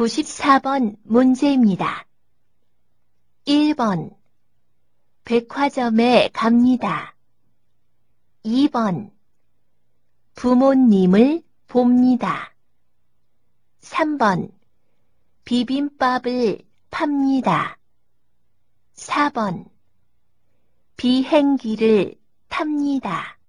94번 문제입니다. 1번 백화점에 갑니다. 2번 부모님을 봅니다. 3번 비빔밥을 팝니다. 4번 비행기를 탑니다.